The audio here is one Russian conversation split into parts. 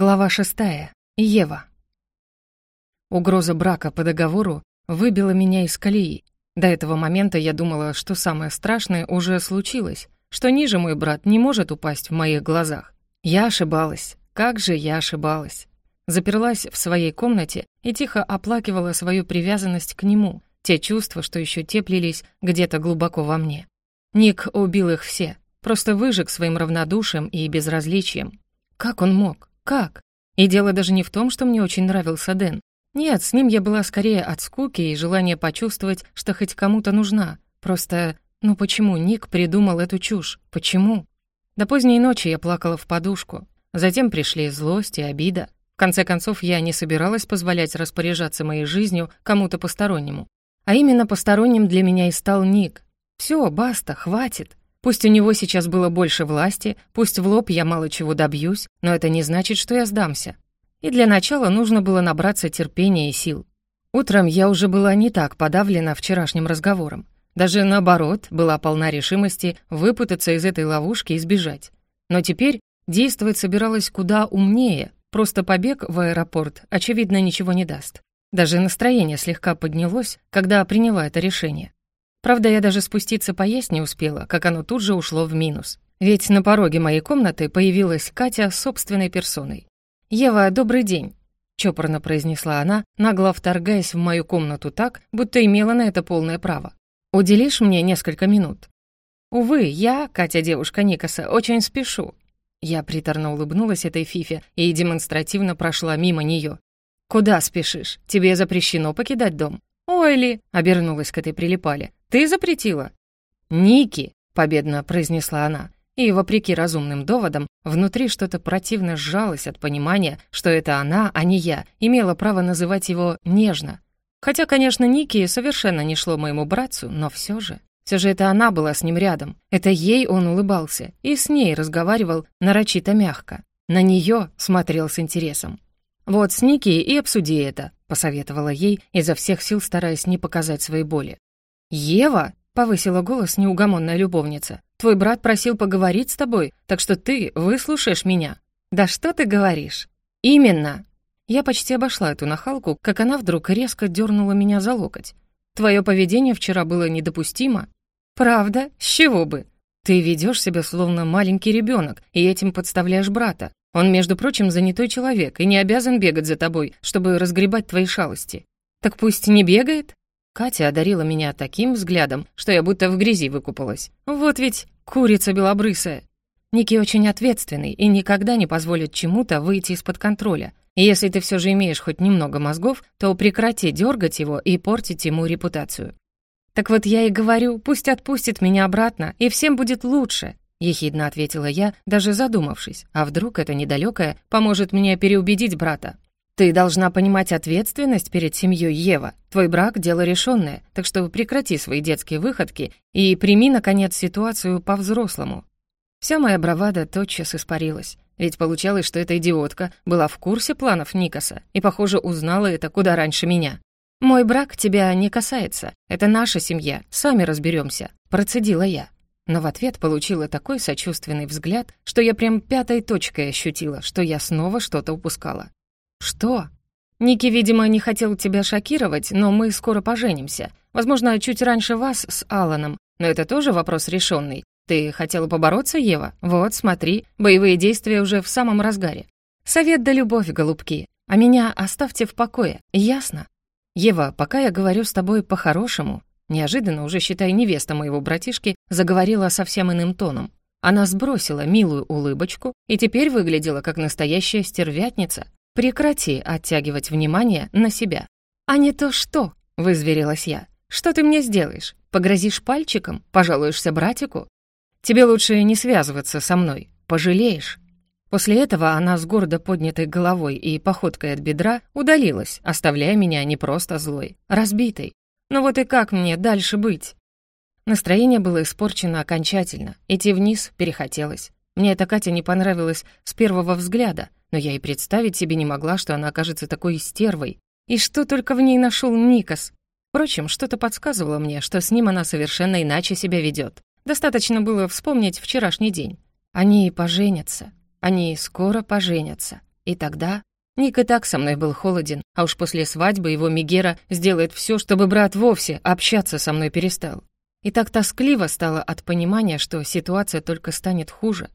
Глава шестая. Ева. Угроза брака по договору выбила меня из колеи. До этого момента я думала, что самое страшное уже случилось, что ниже мой брат не может упасть в моих глазах. Я ошибалась. Как же я ошибалась. Заперлась в своей комнате и тихо оплакивала свою привязанность к нему, те чувства, что еще теплились где-то глубоко во мне. Ник убил их все, просто выжег своим равнодушием и безразличием. Как он мог? Как? И дело даже не в том, что мне очень нравился Дэн. Нет, с ним я была скорее от скуки и желания почувствовать, что хоть кому-то нужна. Просто, ну почему Ник придумал эту чушь? Почему? До поздней ночи я плакала в подушку. Затем пришли злость и обида. В конце концов, я не собиралась позволять распоряжаться моей жизнью кому-то постороннему. А именно посторонним для меня и стал Ник. Все, баста, хватит. Пусть у него сейчас было больше власти, пусть в лоб я мало чего добьюсь, но это не значит, что я сдамся. И для начала нужно было набраться терпения и сил. Утром я уже была не так подавлена вчерашним разговором. Даже наоборот, была полна решимости выпутаться из этой ловушки и сбежать. Но теперь действовать собиралась куда умнее, просто побег в аэропорт, очевидно, ничего не даст. Даже настроение слегка поднялось, когда приняла это решение. Правда, я даже спуститься поесть не успела, как оно тут же ушло в минус. Ведь на пороге моей комнаты появилась Катя собственной персоной. «Ева, добрый день», — чопорно произнесла она, нагло вторгаясь в мою комнату так, будто имела на это полное право. «Уделишь мне несколько минут?» «Увы, я, Катя, девушка Никаса, очень спешу». Я приторно улыбнулась этой фифе и демонстративно прошла мимо нее. «Куда спешишь? Тебе запрещено покидать дом». «Ой ли!» — обернулась к этой прилипале. Ты запретила?» «Ники!» — победно произнесла она. И, вопреки разумным доводам, внутри что-то противно сжалось от понимания, что это она, а не я, имела право называть его нежно. Хотя, конечно, Ники совершенно не шло моему братцу, но все же... Все же это она была с ним рядом. Это ей он улыбался и с ней разговаривал нарочито мягко. На нее смотрел с интересом. «Вот с Ники и обсуди это», — посоветовала ей, изо всех сил стараясь не показать своей боли. «Ева!» — повысила голос неугомонная любовница. «Твой брат просил поговорить с тобой, так что ты выслушаешь меня». «Да что ты говоришь?» «Именно!» Я почти обошла эту нахалку, как она вдруг резко дернула меня за локоть. «Твое поведение вчера было недопустимо». «Правда? С чего бы?» «Ты ведешь себя словно маленький ребенок, и этим подставляешь брата. Он, между прочим, занятой человек и не обязан бегать за тобой, чтобы разгребать твои шалости». «Так пусть не бегает?» Катя одарила меня таким взглядом, что я будто в грязи выкупалась. Вот ведь курица белобрысая. Ники очень ответственный и никогда не позволит чему-то выйти из-под контроля. И если ты все же имеешь хоть немного мозгов, то прекрати дергать его и портить ему репутацию. «Так вот я и говорю, пусть отпустит меня обратно, и всем будет лучше», — ехидно ответила я, даже задумавшись, а вдруг это недалекое поможет мне переубедить брата. Ты должна понимать ответственность перед семьей Ева. Твой брак — дело решенное, так что прекрати свои детские выходки и прими, наконец, ситуацию по-взрослому». Вся моя бравада тотчас испарилась. Ведь получалось, что эта идиотка была в курсе планов Никаса и, похоже, узнала это куда раньше меня. «Мой брак тебя не касается. Это наша семья. Сами разберемся», — процедила я. Но в ответ получила такой сочувственный взгляд, что я прям пятой точкой ощутила, что я снова что-то упускала. «Что?» «Ники, видимо, не хотел тебя шокировать, но мы скоро поженимся. Возможно, чуть раньше вас с Аланом. Но это тоже вопрос решенный. Ты хотела побороться, Ева? Вот, смотри, боевые действия уже в самом разгаре. Совет да любовь, голубки. А меня оставьте в покое, ясно? Ева, пока я говорю с тобой по-хорошему, неожиданно, уже считай невеста моего братишки, заговорила совсем иным тоном. Она сбросила милую улыбочку и теперь выглядела как настоящая стервятница, Прекрати оттягивать внимание на себя. А не то что, вызверилась я. Что ты мне сделаешь? Погрозишь пальчиком? Пожалуешься братику? Тебе лучше не связываться со мной. Пожалеешь. После этого она с гордо поднятой головой и походкой от бедра удалилась, оставляя меня не просто злой, разбитой. Ну вот и как мне дальше быть? Настроение было испорчено окончательно. Идти вниз перехотелось. Мне эта Катя не понравилась с первого взгляда, но я и представить себе не могла, что она окажется такой стервой. И что только в ней нашел Никас. Впрочем, что-то подсказывало мне, что с ним она совершенно иначе себя ведет. Достаточно было вспомнить вчерашний день. Они поженятся. Они скоро поженятся. И тогда... Ник и так со мной был холоден, а уж после свадьбы его Мегера сделает все, чтобы брат вовсе общаться со мной перестал. И так тоскливо стало от понимания, что ситуация только станет хуже.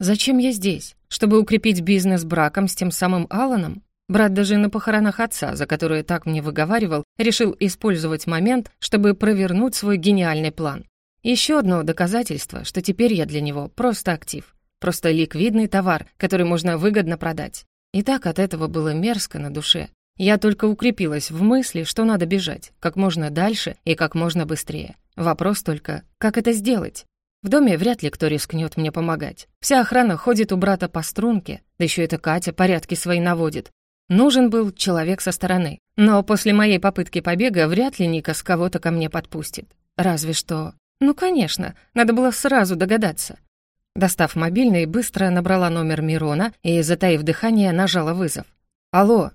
Зачем я здесь? Чтобы укрепить бизнес браком с тем самым Аланом? Брат даже на похоронах отца, за которые так мне выговаривал, решил использовать момент, чтобы провернуть свой гениальный план. Еще одно доказательство, что теперь я для него просто актив. Просто ликвидный товар, который можно выгодно продать. И так от этого было мерзко на душе. Я только укрепилась в мысли, что надо бежать, как можно дальше и как можно быстрее. Вопрос только, как это сделать? В доме вряд ли кто рискнет мне помогать. Вся охрана ходит у брата по струнке, да еще эта Катя порядки свои наводит. Нужен был человек со стороны. Но после моей попытки побега вряд ли Ника с кого-то ко мне подпустит. Разве что... Ну, конечно, надо было сразу догадаться. Достав мобильный, быстро набрала номер Мирона и, затаив дыхание, нажала вызов. «Алло!»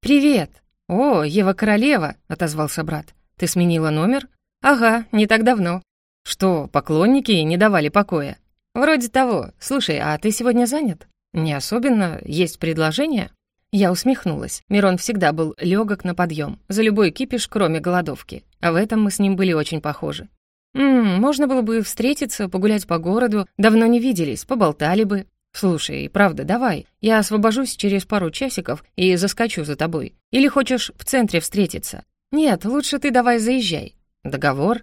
«Привет!» «О, Ева Королева!» — отозвался брат. «Ты сменила номер?» «Ага, не так давно». «Что, поклонники не давали покоя?» «Вроде того. Слушай, а ты сегодня занят?» «Не особенно. Есть предложение?» Я усмехнулась. Мирон всегда был легок на подъем, за любой кипиш, кроме голодовки. А в этом мы с ним были очень похожи. «Ммм, можно было бы встретиться, погулять по городу. Давно не виделись, поболтали бы. Слушай, правда, давай. Я освобожусь через пару часиков и заскочу за тобой. Или хочешь в центре встретиться? Нет, лучше ты давай заезжай. Договор?»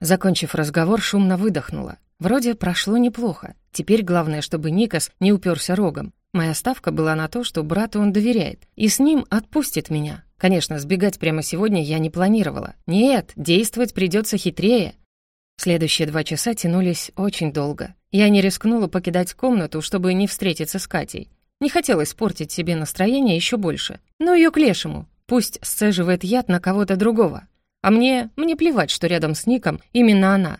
Закончив разговор, шумно выдохнула. Вроде прошло неплохо. Теперь главное, чтобы Никас не уперся рогом. Моя ставка была на то, что брату он доверяет, и с ним отпустит меня. Конечно, сбегать прямо сегодня я не планировала. Нет, действовать придется хитрее. Следующие два часа тянулись очень долго. Я не рискнула покидать комнату, чтобы не встретиться с Катей. Не хотелось испортить себе настроение еще больше. Но ее к лешему. Пусть сцеживает яд на кого-то другого. А мне, мне плевать, что рядом с Ником именно она.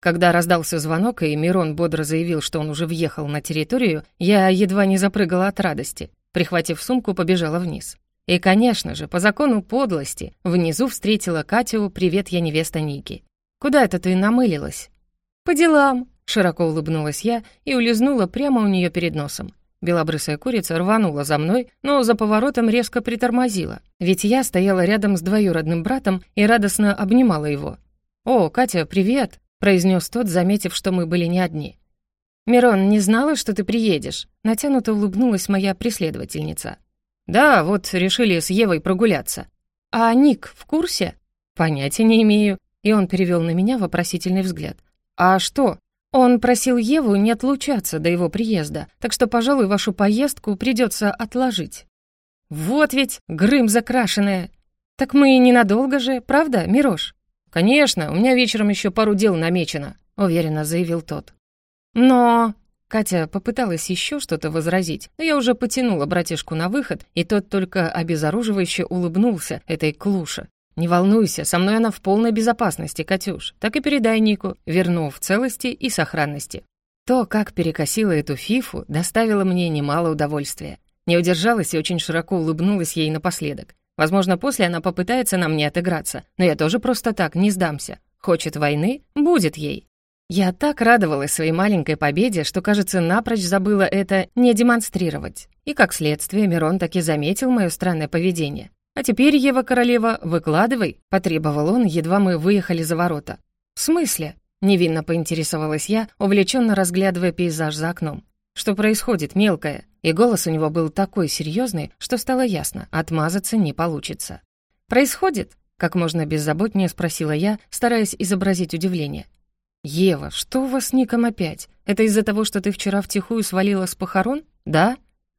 Когда раздался звонок, и Мирон бодро заявил, что он уже въехал на территорию, я едва не запрыгала от радости. Прихватив сумку, побежала вниз. И, конечно же, по закону подлости, внизу встретила Катю «Привет, я невеста Ники». Куда это ты намылилась?» «По делам», — широко улыбнулась я и улизнула прямо у нее перед носом. Белобрысая курица рванула за мной, но за поворотом резко притормозила, ведь я стояла рядом с двоюродным братом и радостно обнимала его. «О, Катя, привет!» — произнес тот, заметив, что мы были не одни. «Мирон, не знала, что ты приедешь?» — натянуто улыбнулась моя преследовательница. «Да, вот решили с Евой прогуляться». «А Ник в курсе?» «Понятия не имею. И он перевел на меня вопросительный взгляд. «А что?» Он просил Еву не отлучаться до его приезда, так что, пожалуй, вашу поездку придется отложить. Вот ведь Грым закрашенная. Так мы и ненадолго же, правда, Мирош? Конечно, у меня вечером еще пару дел намечено, уверенно заявил тот. Но... Катя попыталась еще что-то возразить, но я уже потянула братишку на выход, и тот только обезоруживающе улыбнулся этой клуше. «Не волнуйся, со мной она в полной безопасности, Катюш. Так и передай Нику, верну в целости и сохранности». То, как перекосила эту фифу, доставило мне немало удовольствия. Не удержалась и очень широко улыбнулась ей напоследок. Возможно, после она попытается на мне отыграться, но я тоже просто так не сдамся. Хочет войны — будет ей. Я так радовалась своей маленькой победе, что, кажется, напрочь забыла это не демонстрировать. И, как следствие, Мирон таки заметил мое странное поведение. «А теперь, Ева Королева, выкладывай», — потребовал он, едва мы выехали за ворота. «В смысле?» — невинно поинтересовалась я, увлеченно разглядывая пейзаж за окном. «Что происходит, мелкая?» И голос у него был такой серьезный, что стало ясно, отмазаться не получится. «Происходит?» — как можно беззаботнее спросила я, стараясь изобразить удивление. «Ева, что у вас с Ником опять? Это из-за того, что ты вчера втихую свалила с похорон? Да?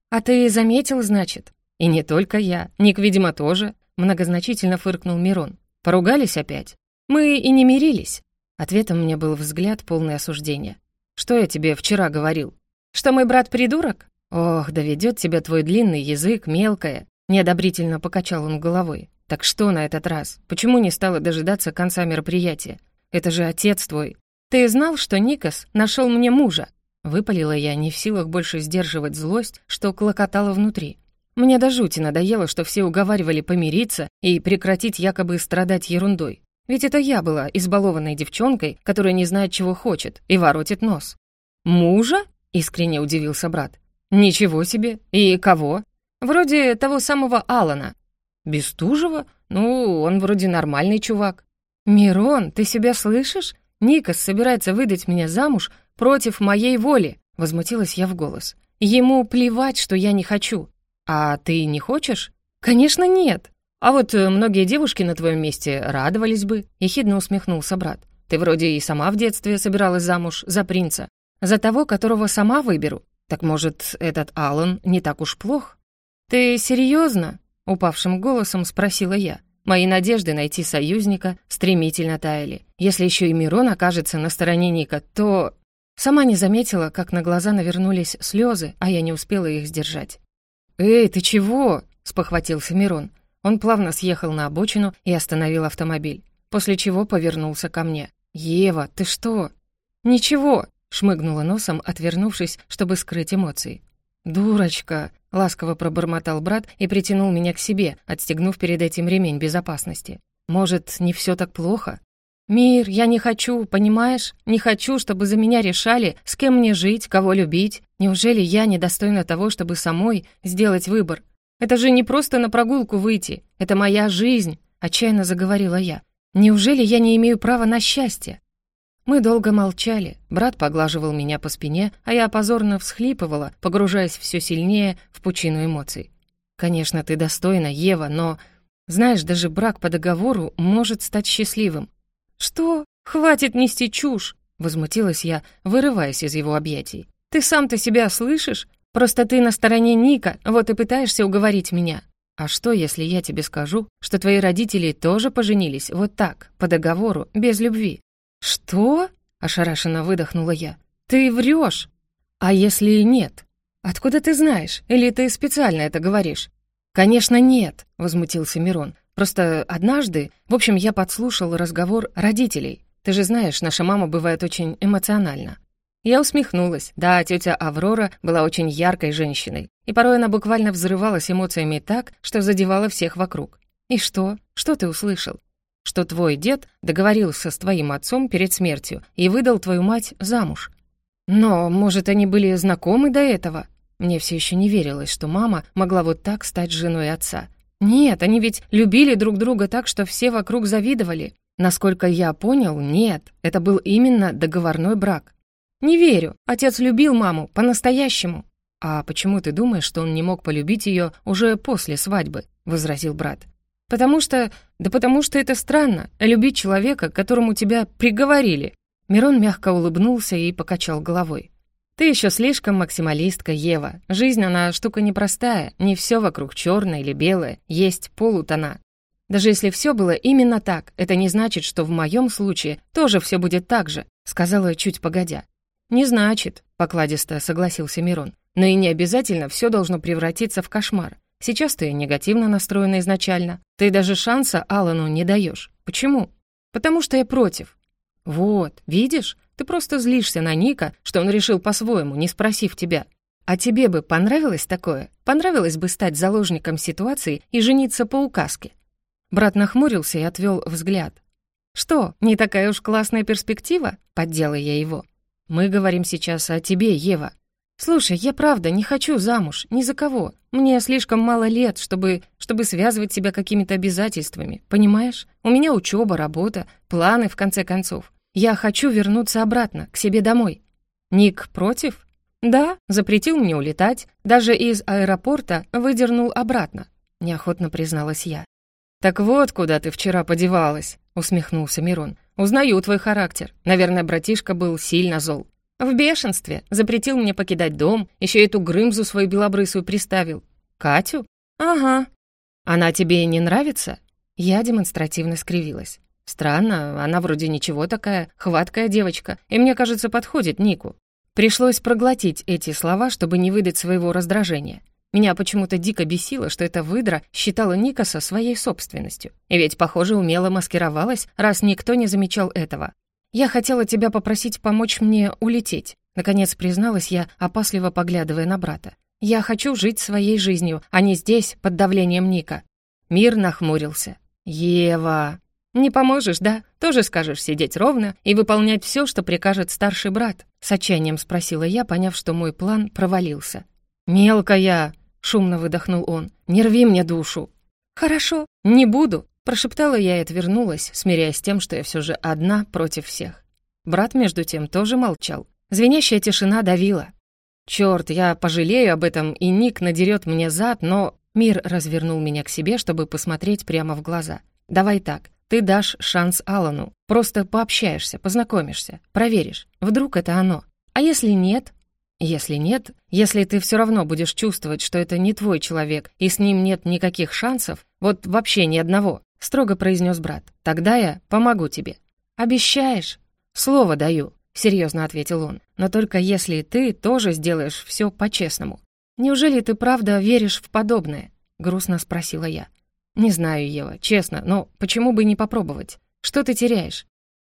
А ты заметил, значит?» «И не только я. Ник, видимо, тоже», — многозначительно фыркнул Мирон. «Поругались опять?» «Мы и не мирились». Ответом мне был взгляд, полный осуждения. «Что я тебе вчера говорил? Что мой брат придурок? Ох, доведет тебя твой длинный язык, мелкая!» Неодобрительно покачал он головой. «Так что на этот раз? Почему не стала дожидаться конца мероприятия? Это же отец твой. Ты знал, что Никас нашел мне мужа?» Выпалила я, не в силах больше сдерживать злость, что клокотала внутри. Мне до жути надоело, что все уговаривали помириться и прекратить якобы страдать ерундой. Ведь это я была избалованной девчонкой, которая не знает, чего хочет, и воротит нос. «Мужа?» — искренне удивился брат. «Ничего себе! И кого?» Вроде того самого Алана. Бестужева? Ну, он вроде нормальный чувак. Мирон, ты себя слышишь? Никас собирается выдать меня замуж против моей воли, возмутилась я в голос. Ему плевать, что я не хочу. А ты не хочешь? Конечно, нет. А вот э, многие девушки на твоем месте радовались бы, ехидно усмехнулся брат. Ты вроде и сама в детстве собиралась замуж за принца, за того, которого сама выберу. Так может, этот Алан не так уж плох? Ты серьезно? упавшим голосом спросила я. Мои надежды найти союзника стремительно таяли. Если еще и Мирон окажется на стороне Ника, то... Сама не заметила, как на глаза навернулись слезы, а я не успела их сдержать. «Эй, ты чего?» — спохватился Мирон. Он плавно съехал на обочину и остановил автомобиль, после чего повернулся ко мне. «Ева, ты что?» «Ничего», — шмыгнула носом, отвернувшись, чтобы скрыть эмоции. «Дурочка!» — ласково пробормотал брат и притянул меня к себе, отстегнув перед этим ремень безопасности. «Может, не все так плохо?» «Мир, я не хочу, понимаешь? Не хочу, чтобы за меня решали, с кем мне жить, кого любить. Неужели я недостойна того, чтобы самой сделать выбор? Это же не просто на прогулку выйти. Это моя жизнь», — отчаянно заговорила я. «Неужели я не имею права на счастье?» Мы долго молчали. Брат поглаживал меня по спине, а я позорно всхлипывала, погружаясь все сильнее в пучину эмоций. «Конечно, ты достойна, Ева, но...» «Знаешь, даже брак по договору может стать счастливым». «Что? Хватит нести чушь!» — возмутилась я, вырываясь из его объятий. «Ты сам-то себя слышишь? Просто ты на стороне Ника, вот и пытаешься уговорить меня. А что, если я тебе скажу, что твои родители тоже поженились вот так, по договору, без любви? «Что?» — ошарашенно выдохнула я. «Ты врешь!» «А если нет? Откуда ты знаешь? Или ты специально это говоришь?» «Конечно, нет», — возмутился Мирон. «Просто однажды, в общем, я подслушал разговор родителей. Ты же знаешь, наша мама бывает очень эмоциональна». Я усмехнулась. Да, тетя Аврора была очень яркой женщиной, и порой она буквально взрывалась эмоциями так, что задевала всех вокруг. «И что? Что ты услышал? что твой дед договорился с твоим отцом перед смертью и выдал твою мать замуж. Но, может, они были знакомы до этого? Мне все еще не верилось, что мама могла вот так стать женой отца. Нет, они ведь любили друг друга так, что все вокруг завидовали. Насколько я понял, нет, это был именно договорной брак. Не верю, отец любил маму по-настоящему. А почему ты думаешь, что он не мог полюбить ее уже после свадьбы? возразил брат. Потому что... Да потому что это странно, любить человека, которому тебя приговорили». Мирон мягко улыбнулся и покачал головой. «Ты еще слишком максималистка, Ева. Жизнь, она штука непростая, не все вокруг черное или белое, есть полутона. Даже если все было именно так, это не значит, что в моем случае тоже все будет так же», сказала чуть погодя. «Не значит», — покладисто согласился Мирон. «Но и не обязательно все должно превратиться в кошмар. Сейчас ты негативно настроена изначально. Ты даже шанса Алану не даешь. Почему? Потому что я против. Вот, видишь? Ты просто злишься на Ника, что он решил по-своему, не спросив тебя. А тебе бы понравилось такое? Понравилось бы стать заложником ситуации и жениться по указке? Брат нахмурился и отвел взгляд. «Что, не такая уж классная перспектива?» — поддела я его. «Мы говорим сейчас о тебе, Ева. «Слушай, я правда не хочу замуж, ни за кого. Мне слишком мало лет, чтобы, чтобы связывать себя какими-то обязательствами, понимаешь? У меня учеба, работа, планы, в конце концов. Я хочу вернуться обратно, к себе домой». «Ник против?» «Да, запретил мне улетать, даже из аэропорта выдернул обратно», — неохотно призналась я. «Так вот, куда ты вчера подевалась», — усмехнулся Мирон. «Узнаю твой характер. Наверное, братишка был сильно зол». В бешенстве. Запретил мне покидать дом, еще эту Грымзу свою белобрысую приставил. Катю? Ага. Она тебе не нравится? Я демонстративно скривилась. Странно, она вроде ничего такая, хваткая девочка, и мне кажется, подходит Нику. Пришлось проглотить эти слова, чтобы не выдать своего раздражения. Меня почему-то дико бесило, что эта выдра считала Никаса своей собственностью. И ведь, похоже, умело маскировалась, раз никто не замечал этого. «Я хотела тебя попросить помочь мне улететь», наконец призналась я, опасливо поглядывая на брата. «Я хочу жить своей жизнью, а не здесь, под давлением Ника». Мир нахмурился. «Ева!» «Не поможешь, да? Тоже скажешь сидеть ровно и выполнять все, что прикажет старший брат?» С отчаянием спросила я, поняв, что мой план провалился. «Мелкая!» — шумно выдохнул он. «Не рви мне душу». «Хорошо, не буду», — прошептала я и отвернулась, смиряясь с тем, что я все же одна против всех. Брат, между тем, тоже молчал. Звенящая тишина давила. Черт, я пожалею об этом, и Ник надерет мне зад, но... Мир развернул меня к себе, чтобы посмотреть прямо в глаза. «Давай так, ты дашь шанс Алану. Просто пообщаешься, познакомишься, проверишь. Вдруг это оно. А если нет? Если нет, если ты все равно будешь чувствовать, что это не твой человек, и с ним нет никаких шансов, вот вообще ни одного, строго произнес брат, тогда я помогу тебе. Обещаешь? Слово даю, серьезно ответил он. Но только если ты тоже сделаешь все по-честному. Неужели ты правда веришь в подобное? Грустно спросила я. «Не знаю, Ева, честно, но почему бы не попробовать? Что ты теряешь?»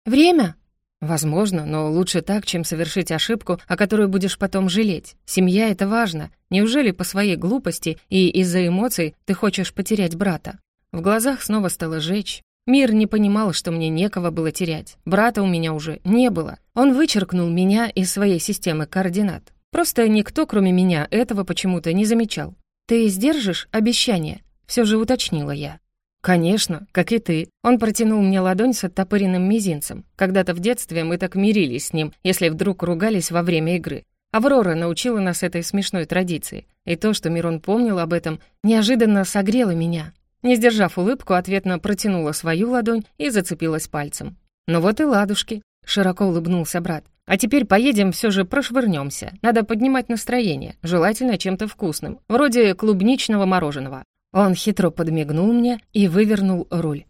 «Время?» «Возможно, но лучше так, чем совершить ошибку, о которой будешь потом жалеть. Семья — это важно. Неужели по своей глупости и из-за эмоций ты хочешь потерять брата?» В глазах снова стало жечь. Мир не понимал, что мне некого было терять. Брата у меня уже не было. Он вычеркнул меня из своей системы координат. Просто никто, кроме меня, этого почему-то не замечал. «Ты сдержишь обещание?» Все же уточнила я. «Конечно, как и ты». Он протянул мне ладонь с оттопыренным мизинцем. Когда-то в детстве мы так мирились с ним, если вдруг ругались во время игры. Аврора научила нас этой смешной традиции. И то, что Мирон помнил об этом, неожиданно согрело меня. Не сдержав улыбку, ответно протянула свою ладонь и зацепилась пальцем. «Ну вот и ладушки», — широко улыбнулся брат. «А теперь поедем, все же прошвырнемся. Надо поднимать настроение, желательно чем-то вкусным, вроде клубничного мороженого. Он хитро подмигнул мне и вывернул руль.